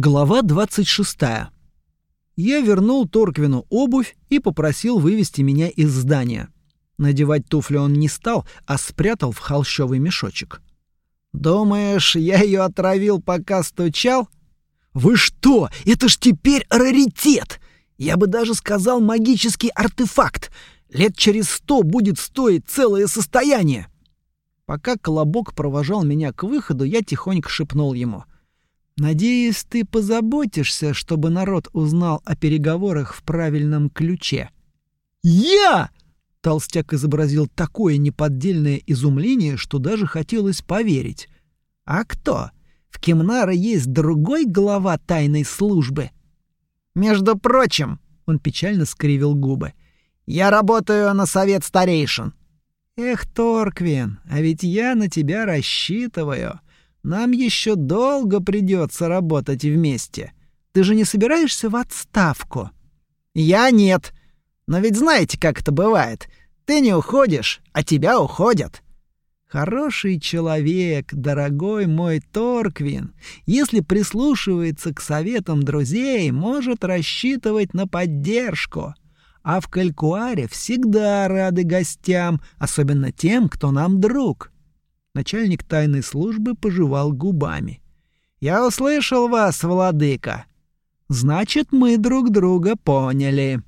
Глава 26. Я вернул Торквину обувь и попросил вывести меня из здания. Надевать туфли он не стал, а спрятал в холщовый мешочек. «Думаешь, я ее отравил, пока стучал?» «Вы что? Это ж теперь раритет! Я бы даже сказал магический артефакт. Лет через сто будет стоить целое состояние!» Пока Колобок провожал меня к выходу, я тихонько шепнул ему — Надеюсь, ты позаботишься, чтобы народ узнал о переговорах в правильном ключе. Я! Толстяк изобразил такое неподдельное изумление, что даже хотелось поверить. А кто? В Кемнара есть другой глава тайной службы. Между прочим, он печально скривил губы. Я работаю на совет старейшин. Эх, Торквин, а ведь я на тебя рассчитываю. Нам еще долго придется работать вместе. Ты же не собираешься в отставку? Я нет. Но ведь знаете, как это бывает. Ты не уходишь, а тебя уходят. Хороший человек, дорогой мой Торквин, если прислушивается к советам друзей, может рассчитывать на поддержку. А в Калькуаре всегда рады гостям, особенно тем, кто нам друг. Начальник тайной службы пожевал губами. «Я услышал вас, владыка. Значит, мы друг друга поняли».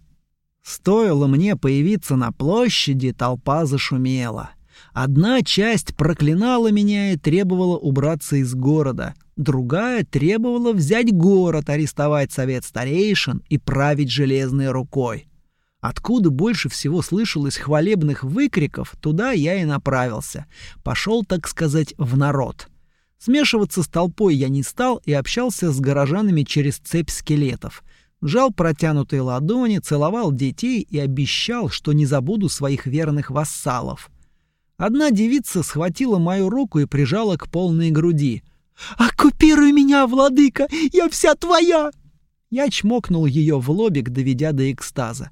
Стоило мне появиться на площади, толпа зашумела. Одна часть проклинала меня и требовала убраться из города, другая требовала взять город, арестовать совет старейшин и править железной рукой. Откуда больше всего слышалось хвалебных выкриков, туда я и направился. Пошел, так сказать, в народ. Смешиваться с толпой я не стал и общался с горожанами через цепь скелетов. Жал протянутые ладони, целовал детей и обещал, что не забуду своих верных вассалов. Одна девица схватила мою руку и прижала к полной груди. «Оккупируй меня, владыка! Я вся твоя!» Я чмокнул ее в лобик, доведя до экстаза.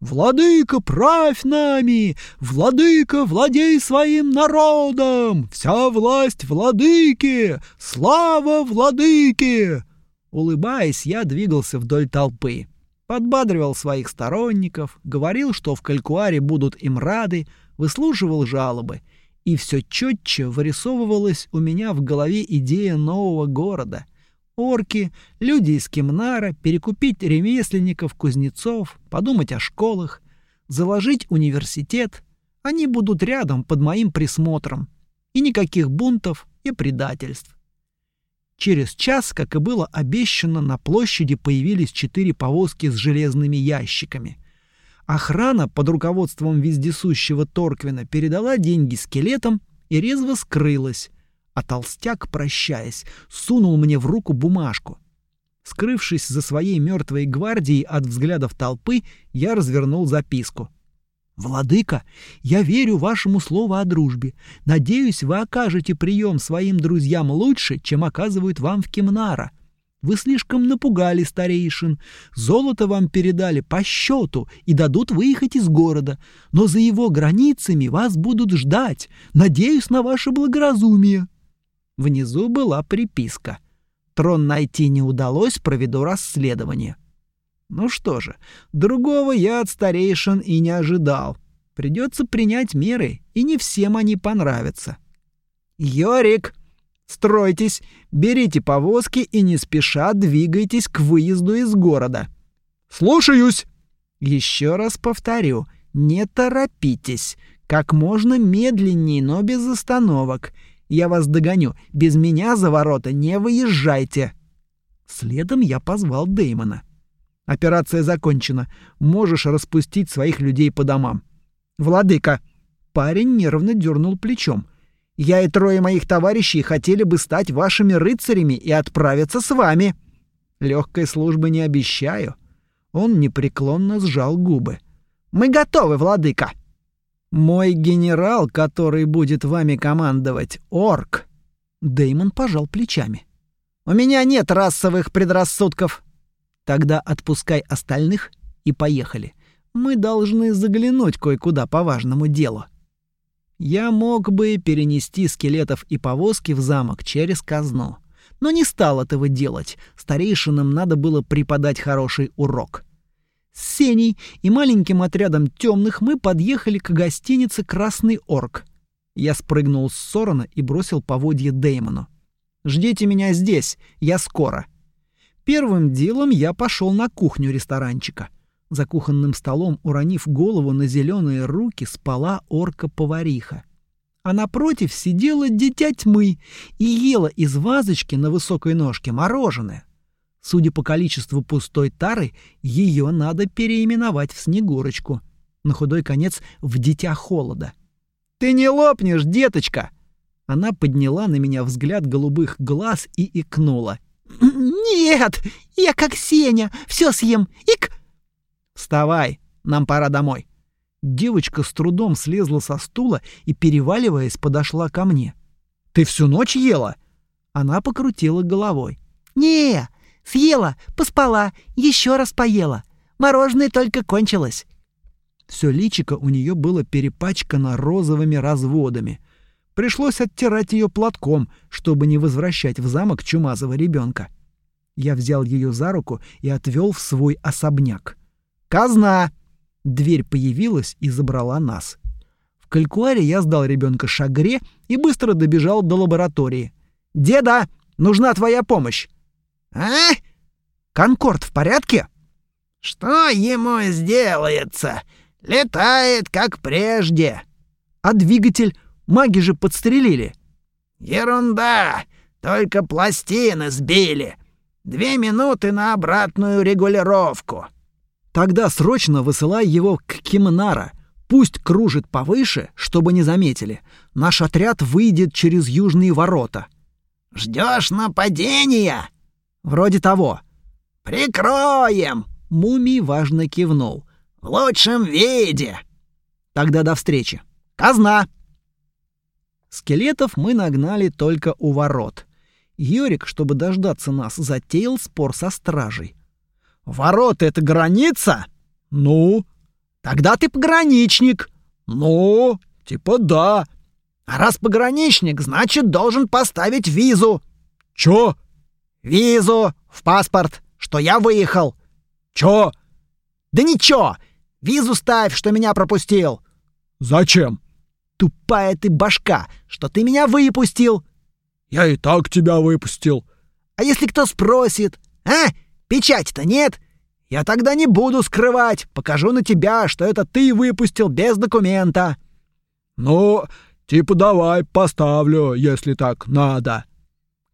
«Владыка, правь нами! Владыка, владей своим народом! Вся власть владыки! Слава владыке!» Улыбаясь, я двигался вдоль толпы. Подбадривал своих сторонников, говорил, что в Калькуаре будут им рады, выслушивал жалобы. И все четче вырисовывалась у меня в голове идея нового города — орки, люди из Кемнара, перекупить ремесленников, кузнецов, подумать о школах, заложить университет. Они будут рядом под моим присмотром. И никаких бунтов и предательств. Через час, как и было обещано, на площади появились четыре повозки с железными ящиками. Охрана под руководством вездесущего Торквина передала деньги скелетам и резво скрылась, а толстяк, прощаясь, сунул мне в руку бумажку. Скрывшись за своей мертвой гвардией от взглядов толпы, я развернул записку. «Владыка, я верю вашему слову о дружбе. Надеюсь, вы окажете прием своим друзьям лучше, чем оказывают вам в Кемнара. Вы слишком напугали старейшин. Золото вам передали по счету и дадут выехать из города. Но за его границами вас будут ждать. Надеюсь на ваше благоразумие». Внизу была приписка. Трон найти не удалось, проведу расследование. Ну что же, другого я от старейшин и не ожидал. Придется принять меры, и не всем они понравятся. «Йорик, стройтесь, берите повозки и не спеша двигайтесь к выезду из города». «Слушаюсь!» «Еще раз повторю, не торопитесь, как можно медленнее, но без остановок. Я вас догоню. Без меня за ворота не выезжайте. Следом я позвал Деймона. Операция закончена. Можешь распустить своих людей по домам. Владыка. Парень нервно дернул плечом. Я и трое моих товарищей хотели бы стать вашими рыцарями и отправиться с вами. Легкой службы не обещаю. Он непреклонно сжал губы. Мы готовы, владыка. Мой генерал, который будет вами командовать, орк. Деймон пожал плечами. У меня нет расовых предрассудков. Тогда отпускай остальных и поехали. Мы должны заглянуть кое-куда по важному делу. Я мог бы перенести скелетов и повозки в замок через казну. но не стал этого делать. Старейшинам надо было преподать хороший урок. С Сеней и маленьким отрядом темных мы подъехали к гостинице «Красный орк». Я спрыгнул с Сорона и бросил поводье Деймону. «Ждите меня здесь, я скоро». Первым делом я пошел на кухню ресторанчика. За кухонным столом, уронив голову на зеленые руки, спала орка-повариха. А напротив сидела дитя тьмы и ела из вазочки на высокой ножке мороженое. Судя по количеству пустой тары, ее надо переименовать в Снегурочку. На худой конец в Дитя Холода. «Ты не лопнешь, деточка!» Она подняла на меня взгляд голубых глаз и икнула. «Нет, я как Сеня, все съем. Ик!» «Вставай, нам пора домой». Девочка с трудом слезла со стула и, переваливаясь, подошла ко мне. «Ты всю ночь ела?» Она покрутила головой. «Не, Съела, поспала, еще раз поела. Мороженое только кончилось. Все личико у нее было перепачкано розовыми разводами. Пришлось оттирать ее платком, чтобы не возвращать в замок чумазого ребенка. Я взял ее за руку и отвел в свой особняк. «Казна!» Дверь появилась и забрала нас. В калькуаре я сдал ребенка шагре и быстро добежал до лаборатории. «Деда, нужна твоя помощь!» «А? Конкорд в порядке?» «Что ему сделается? Летает, как прежде». «А двигатель? Маги же подстрелили». «Ерунда! Только пластины сбили. Две минуты на обратную регулировку». «Тогда срочно высылай его к Кимнара. Пусть кружит повыше, чтобы не заметили. Наш отряд выйдет через южные ворота». Ждешь нападения?» Вроде того. Прикроем. Мумий важно кивнул. В лучшем виде. Тогда до встречи. Казна. Скелетов мы нагнали только у ворот. Йорик, чтобы дождаться нас, затеял спор со стражей. «Ворота — это граница?» «Ну?» «Тогда ты пограничник». «Ну?» «Типа да». «А раз пограничник, значит, должен поставить визу». «Чё?» Визу в паспорт, что я выехал. Чё? Да ничего. Визу ставь, что меня пропустил. Зачем? Тупая ты башка, что ты меня выпустил. Я и так тебя выпустил. А если кто спросит? А? Печати-то нет? Я тогда не буду скрывать. Покажу на тебя, что это ты выпустил без документа. Ну, типа давай поставлю, если так надо.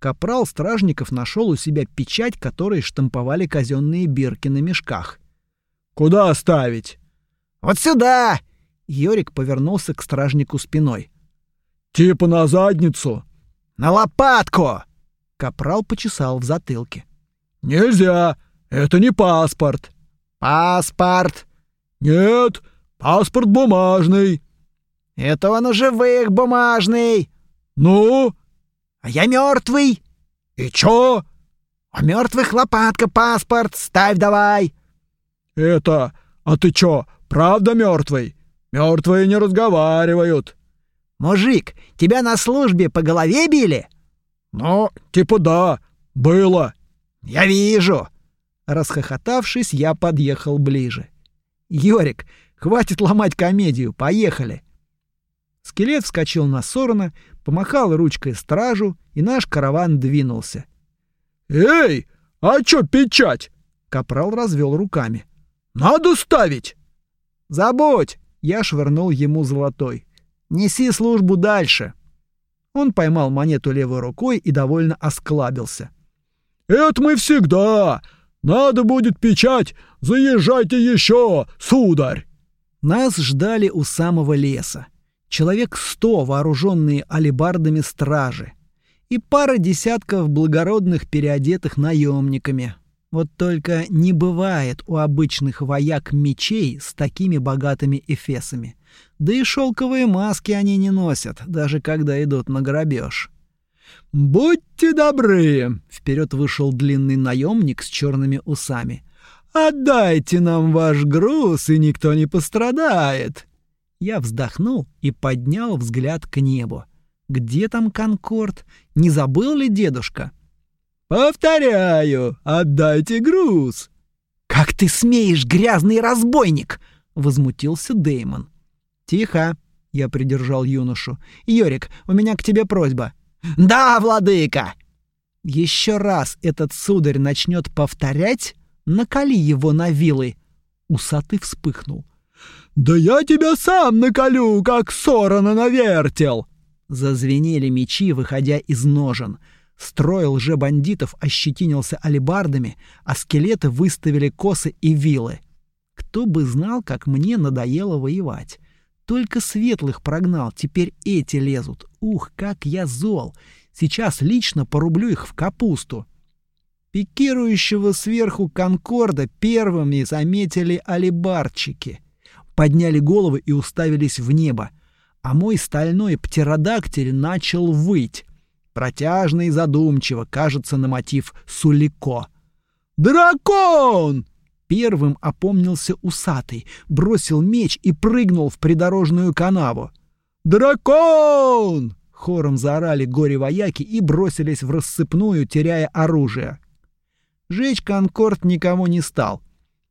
Капрал Стражников нашел у себя печать, которой штамповали казенные бирки на мешках. «Куда оставить?» «Вот сюда!» Йорик повернулся к стражнику спиной. «Типа на задницу?» «На лопатку!» Капрал почесал в затылке. «Нельзя! Это не паспорт!» «Паспорт!» «Нет, паспорт бумажный!» «Это он у живых бумажный!» «Ну?» А я мертвый. И чё? А мертвых лопатка паспорт, ставь давай. Это, а ты чё, правда мертвый? Мертвые не разговаривают. Мужик, тебя на службе по голове били? Ну, типа да, было. Я вижу. Расхохотавшись, я подъехал ближе. Йорик, хватит ломать комедию, поехали. Скелет вскочил на Сорона, помахал ручкой стражу, и наш караван двинулся. «Эй, а чё печать?» Капрал развел руками. «Надо ставить!» «Забудь!» — я швырнул ему золотой. «Неси службу дальше!» Он поймал монету левой рукой и довольно осклабился. «Это мы всегда! Надо будет печать! Заезжайте еще, сударь!» Нас ждали у самого леса человек сто вооруженные алебардами стражи и пара десятков благородных переодетых наемниками. Вот только не бывает у обычных вояк мечей с такими богатыми эфесами. Да и шелковые маски они не носят, даже когда идут на грабеж. «Будьте добры!» — вперед вышел длинный наемник с черными усами. «Отдайте нам ваш груз, и никто не пострадает!» Я вздохнул и поднял взгляд к небу. Где там Конкорд? Не забыл ли дедушка? «Повторяю, отдайте груз!» «Как ты смеешь, грязный разбойник!» — возмутился Деймон. «Тихо!» — я придержал юношу. «Йорик, у меня к тебе просьба». «Да, владыка!» «Еще раз этот сударь начнет повторять, накали его на вилы!» Усатый вспыхнул. «Да я тебя сам наколю, как сорона навертел!» Зазвенели мечи, выходя из ножен. Строил же бандитов ощетинился алебардами, а скелеты выставили косы и вилы. Кто бы знал, как мне надоело воевать. Только светлых прогнал, теперь эти лезут. Ух, как я зол! Сейчас лично порублю их в капусту. Пикирующего сверху конкорда первыми заметили алибарчики. Подняли головы и уставились в небо. А мой стальной птеродактиль начал выть. Протяжно и задумчиво, кажется, на мотив Сулико. «Дракон!» Первым опомнился усатый, бросил меч и прыгнул в придорожную канаву. «Дракон!» — хором заорали горе-вояки и бросились в рассыпную, теряя оружие. Жечь конкорд никому не стал.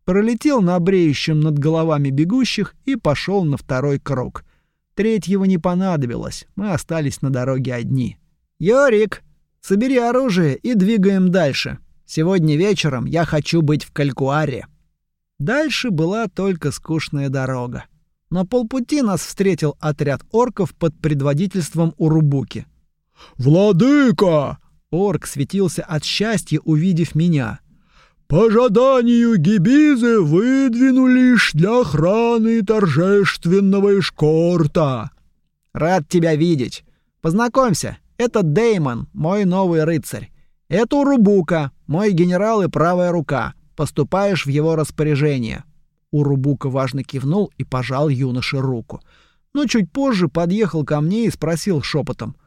Пролетел на бреющем над головами бегущих и пошел на второй круг. Третьего не понадобилось, мы остались на дороге одни. «Йорик, собери оружие и двигаем дальше. Сегодня вечером я хочу быть в Калькуаре». Дальше была только скучная дорога. На полпути нас встретил отряд орков под предводительством Урубуки. «Владыка!» Орк светился от счастья, увидев меня. «По жаданию Гибизы выдвинулись для охраны торжественного эшкорта». «Рад тебя видеть. Познакомься, это Деймон, мой новый рыцарь. Это Урубука, мой генерал и правая рука. Поступаешь в его распоряжение». Урубука важно кивнул и пожал юноше руку. Но чуть позже подъехал ко мне и спросил шепотом.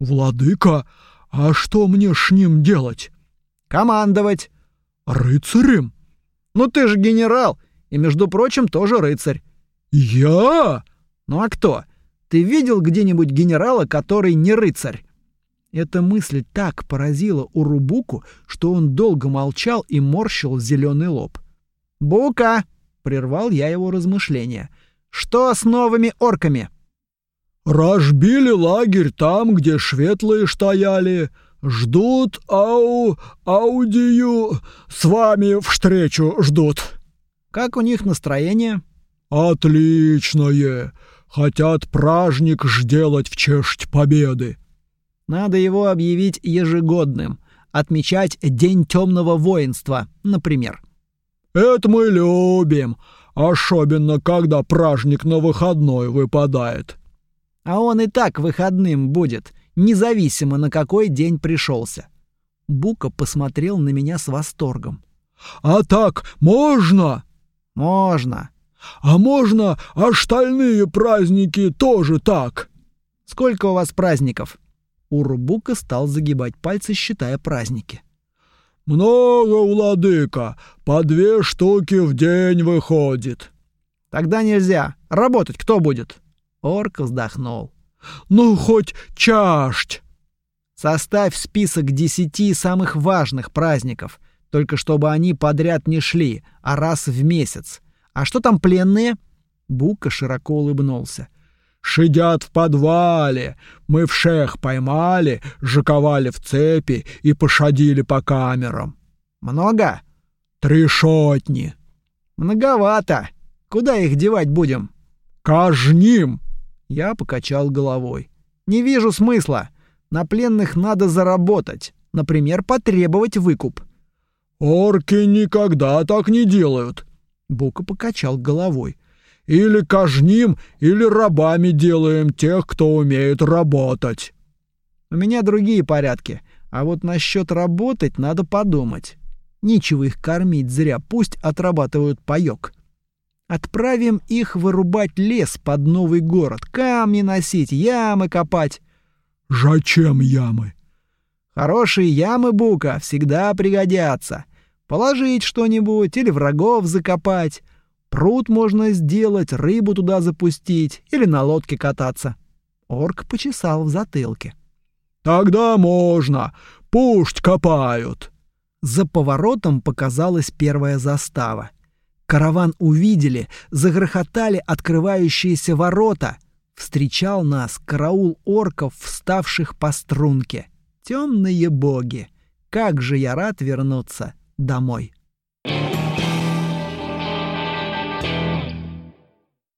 «Владыка, «А что мне с ним делать?» «Командовать». «Рыцарем?» «Ну ты же генерал, и, между прочим, тоже рыцарь». «Я?» «Ну а кто? Ты видел где-нибудь генерала, который не рыцарь?» Эта мысль так поразила Урубуку, что он долго молчал и морщил зеленый лоб. «Бука!» — прервал я его размышления. «Что с новыми орками?» Разбили лагерь там, где шветлые стояли. Ждут ау... аудию... С вами встречу ждут. Как у них настроение? Отличное. Хотят праздник сделать в честь победы. Надо его объявить ежегодным. Отмечать День темного воинства, например. Это мы любим. Особенно, когда праздник на выходной выпадает. А он и так выходным будет, независимо на какой день пришелся. Бука посмотрел на меня с восторгом. «А так можно?» «Можно». «А можно остальные праздники тоже так?» «Сколько у вас праздников?» Урубука стал загибать пальцы, считая праздники. «Много, владыка. По две штуки в день выходит». «Тогда нельзя. Работать кто будет?» Орк вздохнул. «Ну, хоть чашт!» «Составь список десяти самых важных праздников, только чтобы они подряд не шли, а раз в месяц. А что там пленные?» Бука широко улыбнулся. «Шидят в подвале. Мы всех поймали, жаковали в цепи и пошадили по камерам». «Много?» «Три сотни». «Многовато. Куда их девать будем?» «Кажним!» Я покачал головой. Не вижу смысла. На пленных надо заработать, например, потребовать выкуп. Орки никогда так не делают. Бука покачал головой. Или кажним, или рабами делаем тех, кто умеет работать. У меня другие порядки, а вот насчет работать надо подумать. Нечего их кормить зря, пусть отрабатывают паёк. Отправим их вырубать лес под новый город, камни носить, ямы копать. Зачем ямы? Хорошие ямы, Бука, всегда пригодятся. Положить что-нибудь или врагов закопать. Пруд можно сделать, рыбу туда запустить или на лодке кататься. Орк почесал в затылке. Тогда можно. Пусть копают!» За поворотом показалась первая застава. Караван увидели, загрохотали открывающиеся ворота. Встречал нас караул орков, вставших по струнке. Темные боги! Как же я рад вернуться домой!